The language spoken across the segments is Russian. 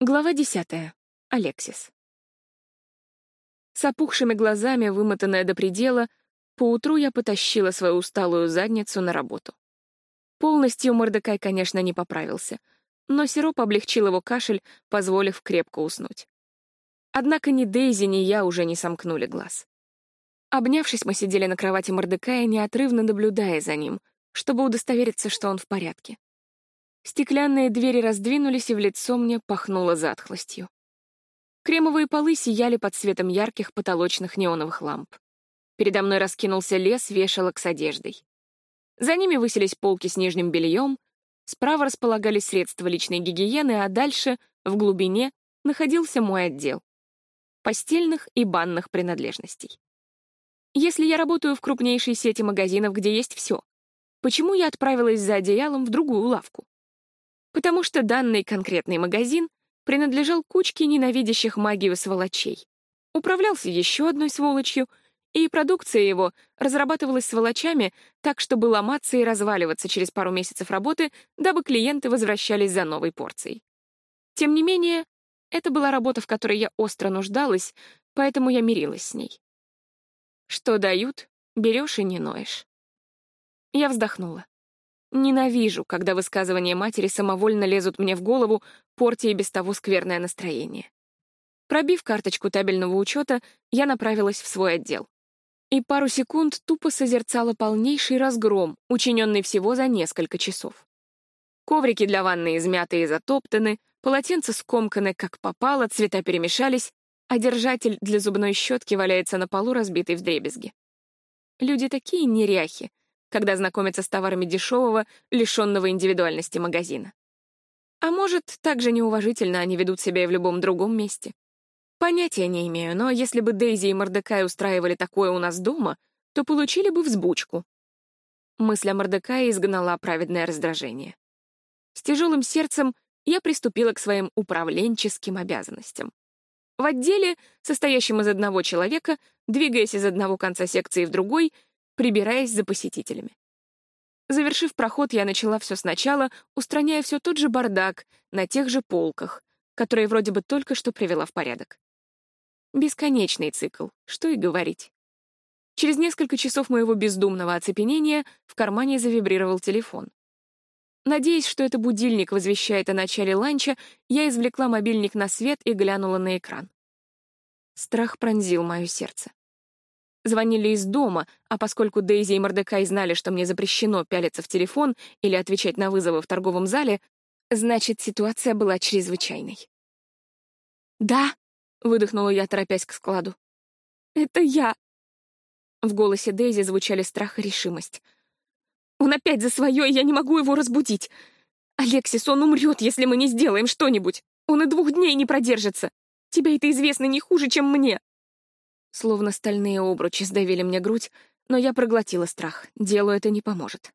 Глава десятая. Алексис. С опухшими глазами, вымотанная до предела, поутру я потащила свою усталую задницу на работу. Полностью Мордекай, конечно, не поправился, но сироп облегчил его кашель, позволив крепко уснуть. Однако ни Дейзи, ни я уже не сомкнули глаз. Обнявшись, мы сидели на кровати Мордекая, неотрывно наблюдая за ним, чтобы удостовериться, что он в порядке. Стеклянные двери раздвинулись, и в лицо мне пахнуло затхлостью. Кремовые полы сияли под светом ярких потолочных неоновых ламп. Передо мной раскинулся лес вешалок с одеждой. За ними высились полки с нижним бельем, справа располагались средства личной гигиены, а дальше, в глубине, находился мой отдел — постельных и банных принадлежностей. Если я работаю в крупнейшей сети магазинов, где есть все, почему я отправилась за одеялом в другую лавку? Потому что данный конкретный магазин принадлежал кучке ненавидящих магию сволочей. Управлялся еще одной сволочью, и продукция его разрабатывалась сволочами так, чтобы ломаться и разваливаться через пару месяцев работы, дабы клиенты возвращались за новой порцией. Тем не менее, это была работа, в которой я остро нуждалась, поэтому я мирилась с ней. Что дают, берешь и не ноешь. Я вздохнула. Ненавижу, когда высказывания матери самовольно лезут мне в голову, портя и без того скверное настроение. Пробив карточку табельного учета, я направилась в свой отдел. И пару секунд тупо созерцала полнейший разгром, учиненный всего за несколько часов. Коврики для ванны измяты и затоптаны, полотенца скомканы как попало, цвета перемешались, а держатель для зубной щетки валяется на полу, разбитый вдребезги. Люди такие неряхи, когда знакомятся с товарами дешевого, лишенного индивидуальности магазина. А может, так же неуважительно они ведут себя и в любом другом месте. Понятия не имею, но если бы Дейзи и Мордекай устраивали такое у нас дома, то получили бы взбучку. Мысль о Мордекае изгнала праведное раздражение. С тяжелым сердцем я приступила к своим управленческим обязанностям. В отделе, состоящем из одного человека, двигаясь из одного конца секции в другой, прибираясь за посетителями. Завершив проход, я начала все сначала, устраняя все тот же бардак на тех же полках, которые вроде бы только что привела в порядок. Бесконечный цикл, что и говорить. Через несколько часов моего бездумного оцепенения в кармане завибрировал телефон. Надеясь, что это будильник возвещает о начале ланча, я извлекла мобильник на свет и глянула на экран. Страх пронзил мое сердце. Звонили из дома, а поскольку Дейзи и Мордекай знали, что мне запрещено пялиться в телефон или отвечать на вызовы в торговом зале, значит, ситуация была чрезвычайной. «Да», — выдохнула я, торопясь к складу. «Это я». В голосе Дейзи звучали страх и решимость. «Он опять за свое, и я не могу его разбудить. Алексис, он умрет, если мы не сделаем что-нибудь. Он и двух дней не продержится. Тебе это известно не хуже, чем мне». Словно стальные обручи сдавили мне грудь, но я проглотила страх. Делу это не поможет.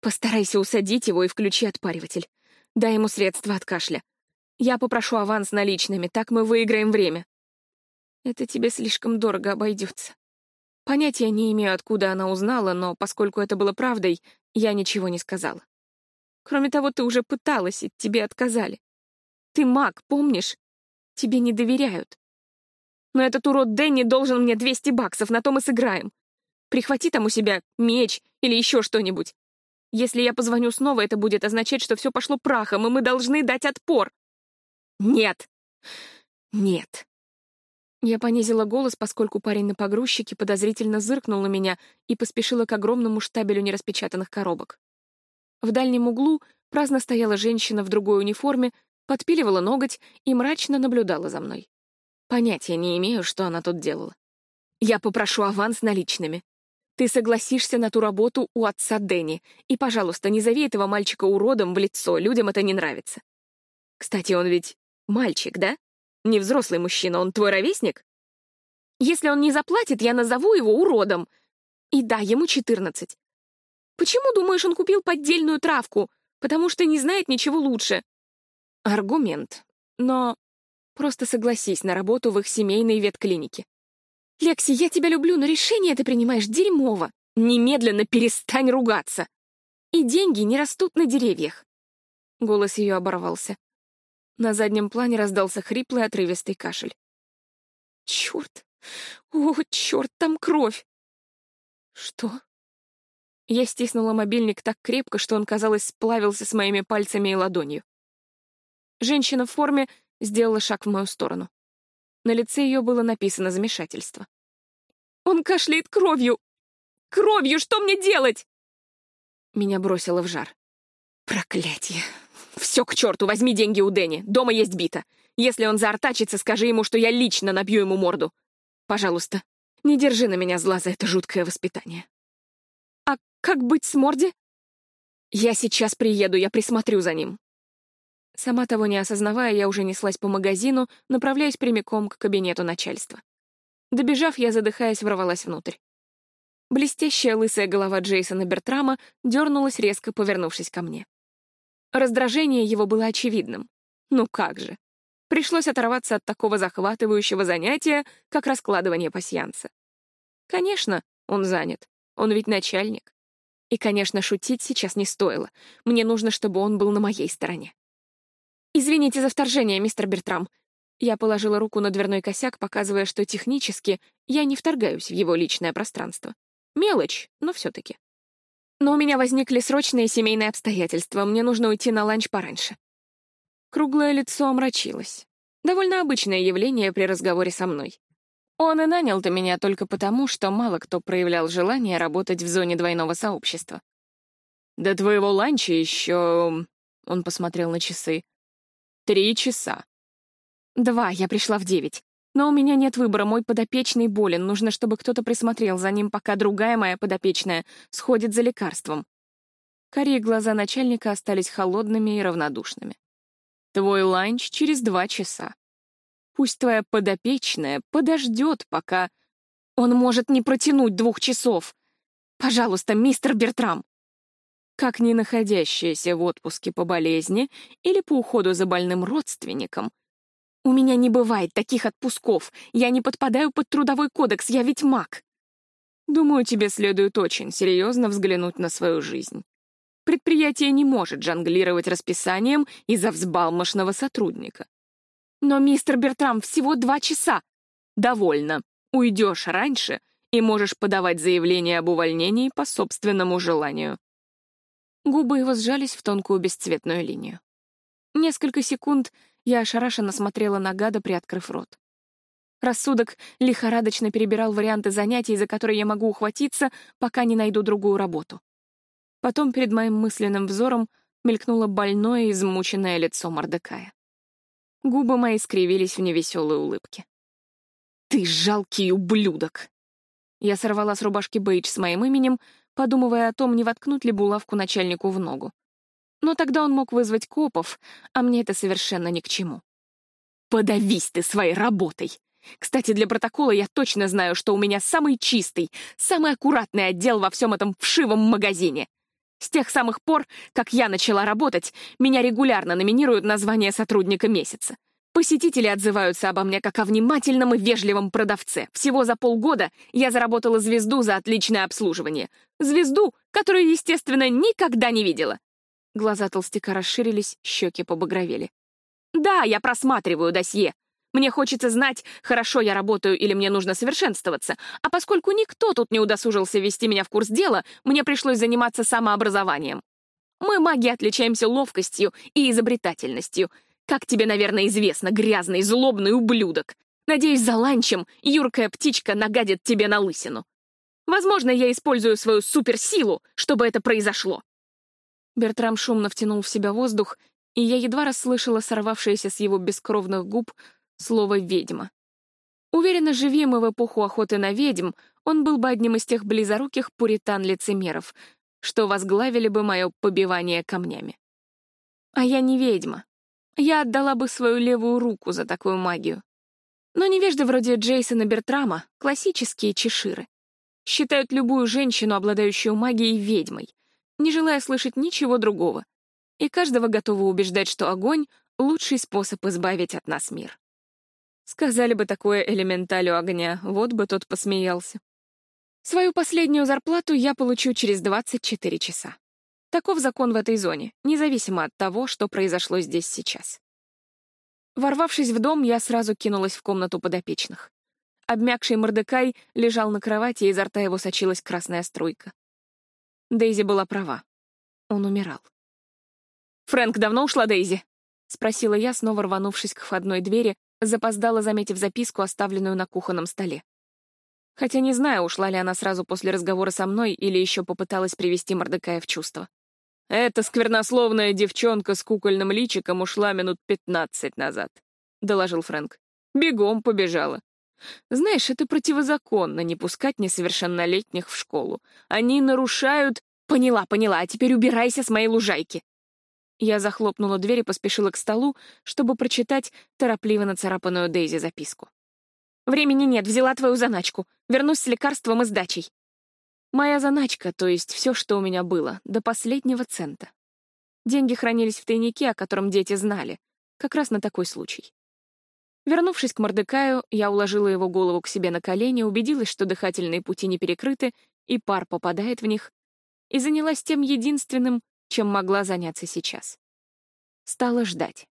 Постарайся усадить его и включи отпариватель. Дай ему средства от кашля. Я попрошу аванс наличными, так мы выиграем время. Это тебе слишком дорого обойдется. Понятия не имею, откуда она узнала, но поскольку это было правдой, я ничего не сказала. Кроме того, ты уже пыталась, и тебе отказали. Ты маг, помнишь? Тебе не доверяют. Но этот урод Дэнни должен мне 200 баксов, на том и сыграем. Прихвати там у себя меч или еще что-нибудь. Если я позвоню снова, это будет означать, что все пошло прахом, и мы должны дать отпор. Нет. Нет. Я понизила голос, поскольку парень на погрузчике подозрительно зыркнул на меня и поспешила к огромному штабелю нераспечатанных коробок. В дальнем углу праздно стояла женщина в другой униформе, подпиливала ноготь и мрачно наблюдала за мной. Понятия не имею, что она тут делала. Я попрошу аванс наличными. Ты согласишься на ту работу у отца Дэнни, и, пожалуйста, не зови этого мальчика уродом в лицо, людям это не нравится. Кстати, он ведь мальчик, да? Не взрослый мужчина, он твой ровесник? Если он не заплатит, я назову его уродом. И да, ему 14. Почему, думаешь, он купил поддельную травку? Потому что не знает ничего лучше. Аргумент. Но Просто согласись на работу в их семейной ветклинике. «Лекси, я тебя люблю, но решение ты принимаешь дерьмово. Немедленно перестань ругаться. И деньги не растут на деревьях». Голос ее оборвался. На заднем плане раздался хриплый отрывистый кашель. Черт! О, черт, там кровь! Что? Я стиснула мобильник так крепко, что он, казалось, сплавился с моими пальцами и ладонью. Женщина в форме сделала шаг в мою сторону. На лице ее было написано замешательство. «Он кашляет кровью! Кровью! Что мне делать?» Меня бросило в жар. «Проклятие! Все к черту, возьми деньги у Дэнни, дома есть бита. Если он заортачится, скажи ему, что я лично набью ему морду. Пожалуйста, не держи на меня зла за это жуткое воспитание». «А как быть с Морди?» «Я сейчас приеду, я присмотрю за ним. Сама того не осознавая, я уже неслась по магазину, направляясь прямиком к кабинету начальства. Добежав, я, задыхаясь, ворвалась внутрь. Блестящая лысая голова Джейсона Бертрама дернулась, резко повернувшись ко мне. Раздражение его было очевидным. Ну как же. Пришлось оторваться от такого захватывающего занятия, как раскладывание пасьянца. Конечно, он занят. Он ведь начальник. И, конечно, шутить сейчас не стоило. Мне нужно, чтобы он был на моей стороне. «Извините за вторжение, мистер Бертрам». Я положила руку на дверной косяк, показывая, что технически я не вторгаюсь в его личное пространство. Мелочь, но все-таки. Но у меня возникли срочные семейные обстоятельства, мне нужно уйти на ланч пораньше. Круглое лицо омрачилось. Довольно обычное явление при разговоре со мной. Он и нанял-то меня только потому, что мало кто проявлял желание работать в зоне двойного сообщества. «До твоего ланча еще...» — он посмотрел на часы. Три часа. Два, я пришла в девять. Но у меня нет выбора, мой подопечный болен, нужно, чтобы кто-то присмотрел за ним, пока другая моя подопечная сходит за лекарством. Карие глаза начальника остались холодными и равнодушными. Твой ланч через два часа. Пусть твоя подопечная подождет, пока... Он может не протянуть двух часов. Пожалуйста, мистер Бертрам как не находящаяся в отпуске по болезни или по уходу за больным родственником. У меня не бывает таких отпусков, я не подпадаю под трудовой кодекс, я ведь маг. Думаю, тебе следует очень серьезно взглянуть на свою жизнь. Предприятие не может жонглировать расписанием из-за взбалмошного сотрудника. Но, мистер Бертрам, всего два часа. Довольно. Уйдешь раньше и можешь подавать заявление об увольнении по собственному желанию. Губы его сжались в тонкую бесцветную линию. Несколько секунд я ошарашенно смотрела на гада, приоткрыв рот. Рассудок лихорадочно перебирал варианты занятий, за которые я могу ухватиться, пока не найду другую работу. Потом перед моим мысленным взором мелькнуло больное, измученное лицо Мордекая. Губы мои скривились в невеселой улыбке. «Ты жалкий ублюдок!» Я сорвала с рубашки бейдж с моим именем, подумывая о том, не воткнуть ли булавку начальнику в ногу. Но тогда он мог вызвать копов, а мне это совершенно ни к чему. «Подавись ты своей работой!» Кстати, для протокола я точно знаю, что у меня самый чистый, самый аккуратный отдел во всем этом вшивом магазине. С тех самых пор, как я начала работать, меня регулярно номинируют на звание сотрудника месяца. Посетители отзываются обо мне как о внимательном и вежливом продавце. Всего за полгода я заработала звезду за отличное обслуживание. Звезду, которую, естественно, никогда не видела. Глаза толстяка расширились, щеки побагровели. Да, я просматриваю досье. Мне хочется знать, хорошо я работаю или мне нужно совершенствоваться. А поскольку никто тут не удосужился ввести меня в курс дела, мне пришлось заниматься самообразованием. Мы, маги, отличаемся ловкостью и изобретательностью — как тебе, наверное, известно, грязный, злобный ублюдок. Надеюсь, за ланчем юркая птичка нагадит тебе на лысину. Возможно, я использую свою суперсилу, чтобы это произошло. Бертрам шумно втянул в себя воздух, и я едва расслышала сорвавшееся с его бескровных губ слово «ведьма». Уверенно, живи мы в эпоху охоты на ведьм, он был бы одним из тех близоруких пуритан-лицемеров, что возглавили бы мое побивание камнями. А я не ведьма, я отдала бы свою левую руку за такую магию. Но невежды вроде Джейсона Бертрама, классические чеширы, считают любую женщину, обладающую магией, ведьмой, не желая слышать ничего другого, и каждого готовы убеждать, что огонь — лучший способ избавить от нас мир. Сказали бы такое элементалю огня, вот бы тот посмеялся. Свою последнюю зарплату я получу через 24 часа. Таков закон в этой зоне, независимо от того, что произошло здесь сейчас. Ворвавшись в дом, я сразу кинулась в комнату подопечных. Обмякший Мордекай лежал на кровати, и изо рта его сочилась красная струйка. Дейзи была права. Он умирал. «Фрэнк, давно ушла Дейзи?» — спросила я, снова рванувшись к входной двери, запоздала, заметив записку, оставленную на кухонном столе. Хотя не знаю, ушла ли она сразу после разговора со мной или еще попыталась привести Мордекая в чувство. «Эта сквернословная девчонка с кукольным личиком ушла минут пятнадцать назад», — доложил Фрэнк. «Бегом побежала. Знаешь, это противозаконно не пускать несовершеннолетних в школу. Они нарушают... Поняла, поняла, а теперь убирайся с моей лужайки. Я захлопнула дверь и поспешила к столу, чтобы прочитать торопливо нацарапанную Дейзи записку. «Времени нет, взяла твою заначку. Вернусь с лекарством и сдачей». Моя заначка, то есть все, что у меня было, до последнего цента. Деньги хранились в тайнике, о котором дети знали, как раз на такой случай. Вернувшись к Мордекаю, я уложила его голову к себе на колени, убедилась, что дыхательные пути не перекрыты, и пар попадает в них, и занялась тем единственным, чем могла заняться сейчас. Стала ждать.